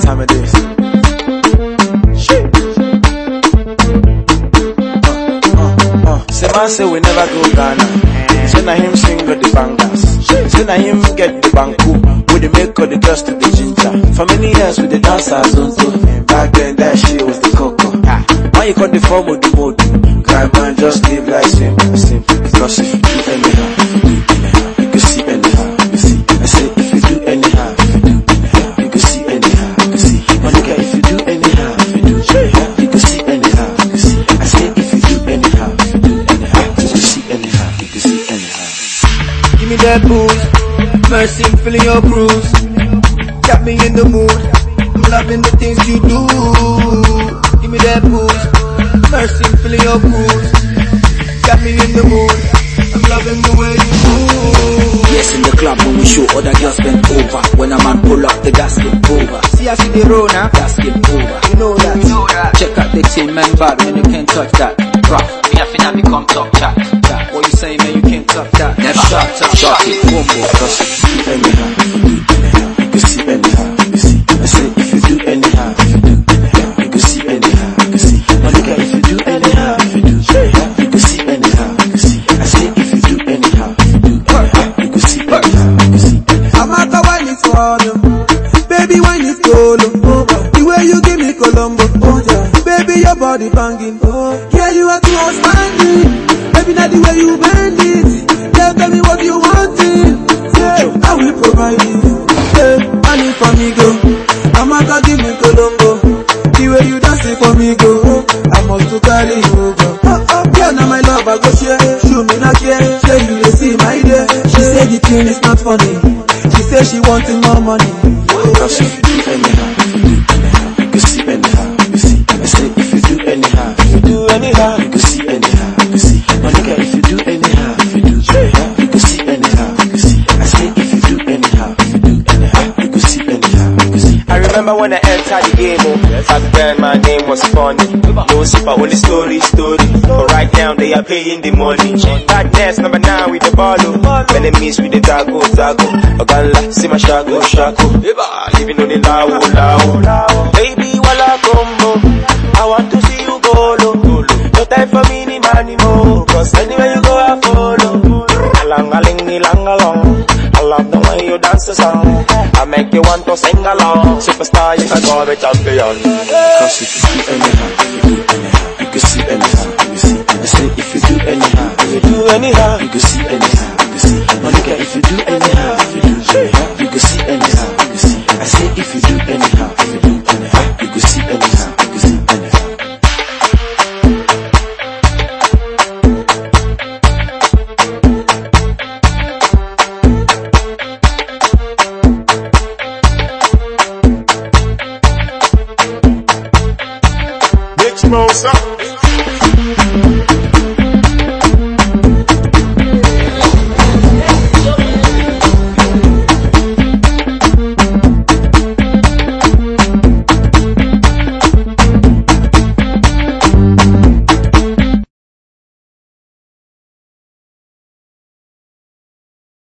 this. Shit. Uh, uh, say man say we never go Ghana. Say na him sing the bangers. Say na him get the banku. With the make all the girls to the ginger. For many years with the dancers on tour. Back then that shit was the coco. Ah, Why you call the form of the mode? Guy man just live like simple, that booze, mercy, I'm feeling your cruise. Got me in the mood, I'm loving the things you do. Give me that booze, mercy, I'm feeling your cruise. Got me in the mood, I'm loving the way you move. Yes, in the club when we show other girls bend over. When a man pull up, the gas get over. See I see the road now, Gas get over. you know that. You know that. Check out the team, man, bad when you can't touch that. Rough, me I finna become top chat. Touch, it, boom, boom. Because if do anyhow, you do anyhow, you can see anyhow, you see. I say if you do anyhow, if you do anyhow, you can see anyhow, you see. My nigga, if you do anyhow, if you do anyhow, you can see anyhow, you can see. I say if you do anyhow, if you do anyhow, you can see anyhow, you can see. I'm out the for you. Baby, when you solo, the way you give me Colombo. Baby, your body banging, oh yeah, you are too outstanding. Baby, not the way you bend it. Provide it. Yeah, I need for me go. To give me Colombo. The way you dance it for me go. I must to carry you over. Oh, oh, yeah, now my love I go share. Show me not care. Say you dey see my day. She say the thing is not funny. She say she wanting more money. If you do if game, oh, back then my name was funny. No super, only story, story. But right now they are paying the money. Then, number nine with the ball, oh. Enemies with the dago, dago. Ogala, see my shago, shago. Living on the lao, lao. Baby, wala combo. I want to see you go low. No time for way you dance the song. I make you want to sing along. Superstar, you can call me champion. Because if you do anyhow, you do anyhow, Mimosa